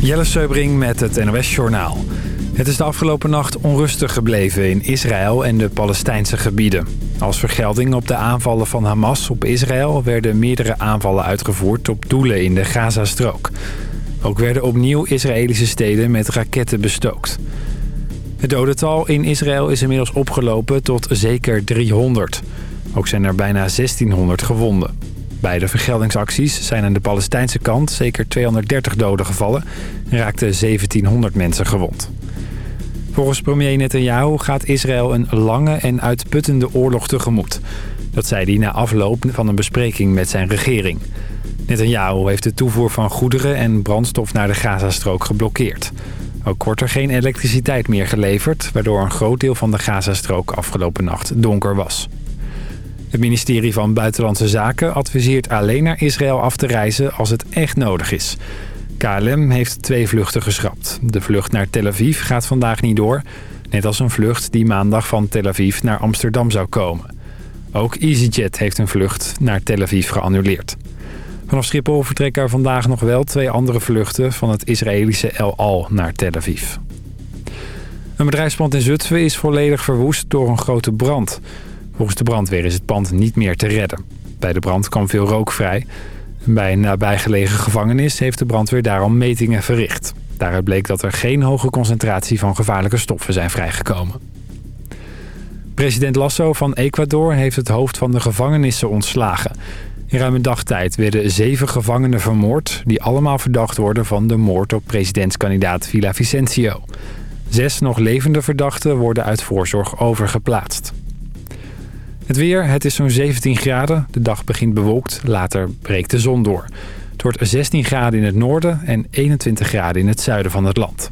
Jelle Seubring met het NOS Journaal. Het is de afgelopen nacht onrustig gebleven in Israël en de Palestijnse gebieden. Als vergelding op de aanvallen van Hamas op Israël... werden meerdere aanvallen uitgevoerd op doelen in de Gazastrook. Ook werden opnieuw Israëlische steden met raketten bestookt. Het dodental in Israël is inmiddels opgelopen tot zeker 300. Ook zijn er bijna 1600 gewonden. Bij de vergeldingsacties zijn aan de Palestijnse kant zeker 230 doden gevallen... en raakten 1700 mensen gewond. Volgens premier Netanyahu gaat Israël een lange en uitputtende oorlog tegemoet. Dat zei hij na afloop van een bespreking met zijn regering. Netanyahu heeft de toevoer van goederen en brandstof naar de Gazastrook geblokkeerd. Ook wordt er geen elektriciteit meer geleverd... waardoor een groot deel van de Gazastrook afgelopen nacht donker was. Het ministerie van Buitenlandse Zaken adviseert alleen naar Israël af te reizen als het echt nodig is. KLM heeft twee vluchten geschrapt. De vlucht naar Tel Aviv gaat vandaag niet door. Net als een vlucht die maandag van Tel Aviv naar Amsterdam zou komen. Ook EasyJet heeft een vlucht naar Tel Aviv geannuleerd. Vanaf Schiphol vertrekken er vandaag nog wel twee andere vluchten... van het Israëlische El Al naar Tel Aviv. Een bedrijfspand in Zutphen is volledig verwoest door een grote brand. Volgens de brandweer is het pand niet meer te redden. Bij de brand kwam veel rook vrij... Bij een nabijgelegen gevangenis heeft de brandweer daarom metingen verricht. Daaruit bleek dat er geen hoge concentratie van gevaarlijke stoffen zijn vrijgekomen. President Lasso van Ecuador heeft het hoofd van de gevangenissen ontslagen. In ruim een dagtijd werden zeven gevangenen vermoord... die allemaal verdacht worden van de moord op presidentskandidaat Villa Vicencio. Zes nog levende verdachten worden uit voorzorg overgeplaatst. Het weer, het is zo'n 17 graden. De dag begint bewolkt, later breekt de zon door. Het wordt 16 graden in het noorden en 21 graden in het zuiden van het land.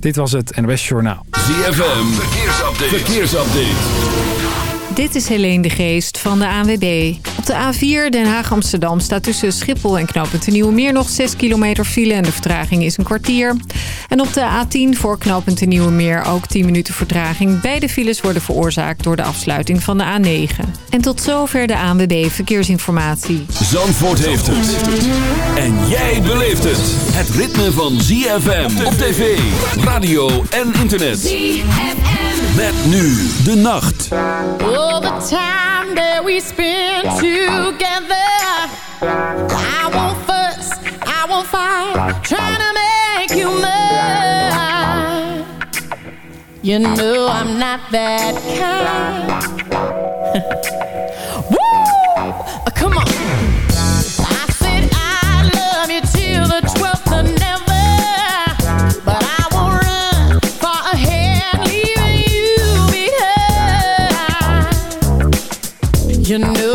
Dit was het NOS Journaal. ZFM, verkeersupdate. verkeersupdate. Dit is Helene de Geest van de ANWB. Op de A4 Den Haag-Amsterdam staat tussen Schiphol en knooppunt de Nieuwe Meer nog 6 kilometer file en de vertraging is een kwartier. En op de A10 voor knooppunt de Nieuwe Meer ook 10 minuten vertraging. Beide files worden veroorzaakt door de afsluiting van de A9. En tot zover de ANWB Verkeersinformatie. Zandvoort heeft het. En jij beleeft het. Het ritme van ZFM op tv, radio en internet. ZFM. Met nu de nacht. All the time that we spend together. I won't fuss, I won't fight. Trying to make you mine. You know I'm not that kind. Woo! You know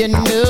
You know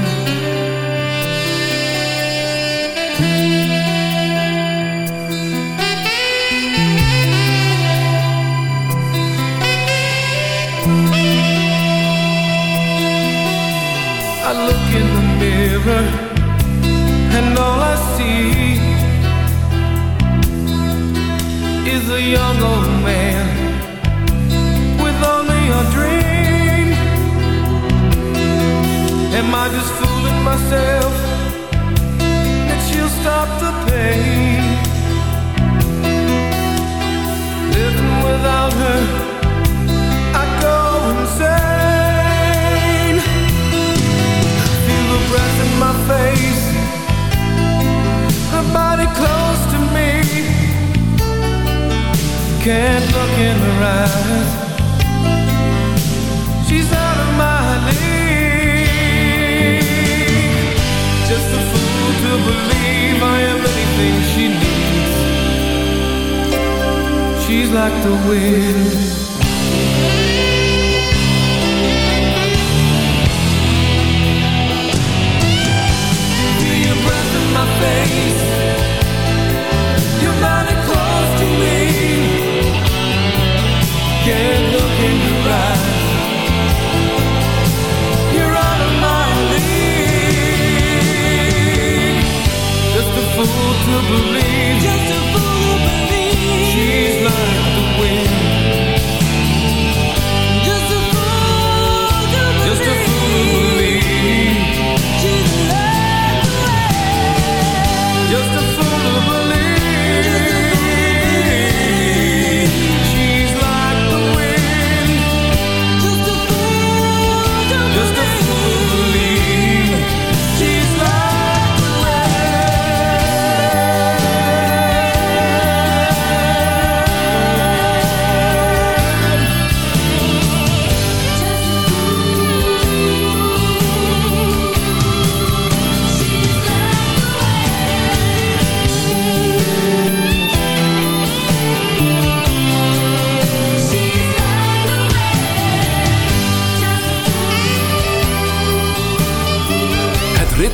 young old man will.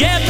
together.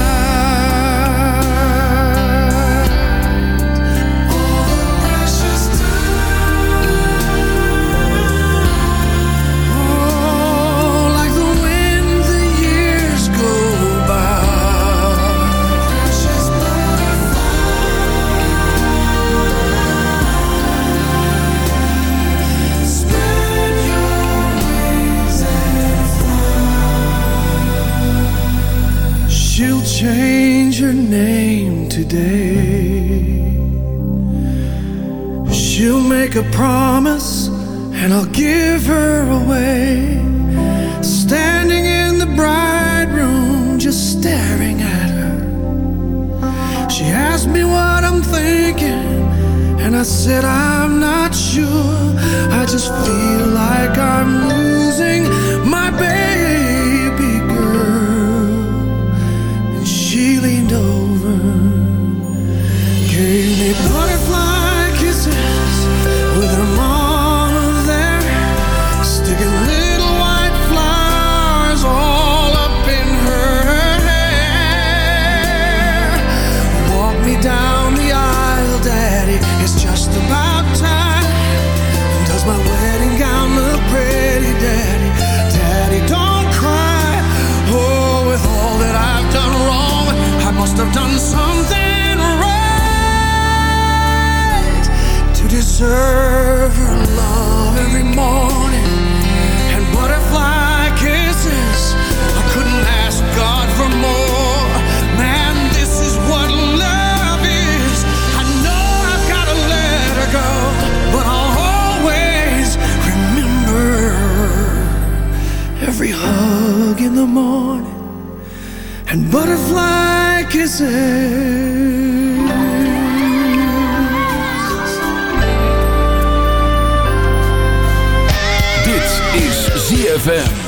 every hug in the morning and butterfly kisses. Dit is ZFM.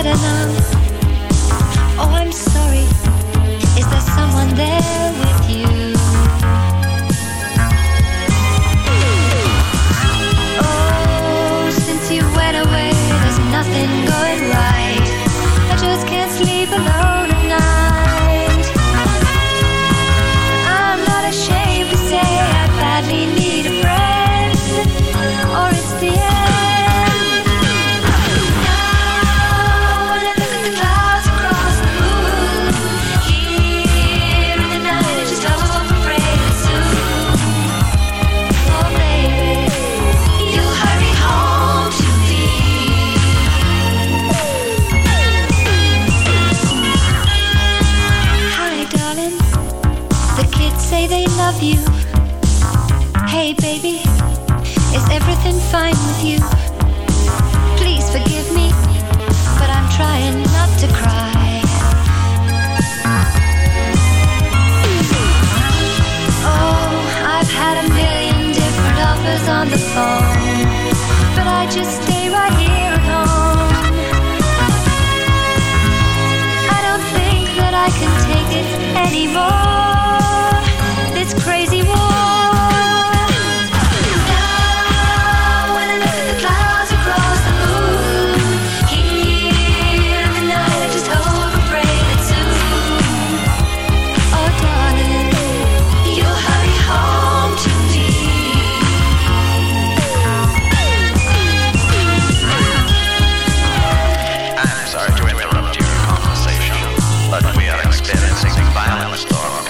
I don't know. now it's.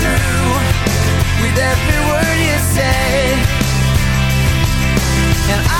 through with every word you say. And I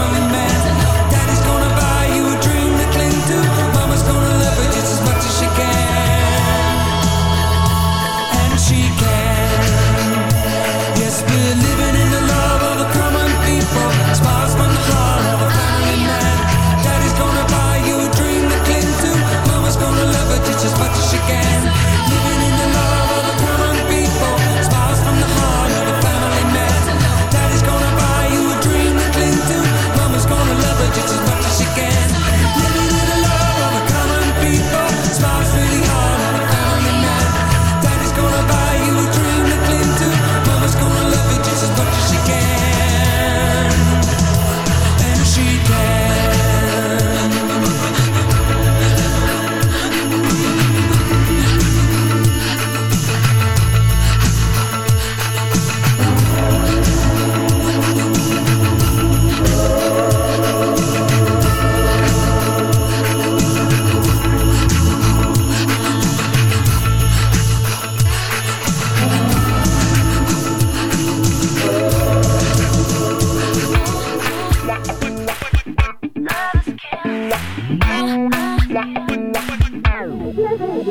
Yeah,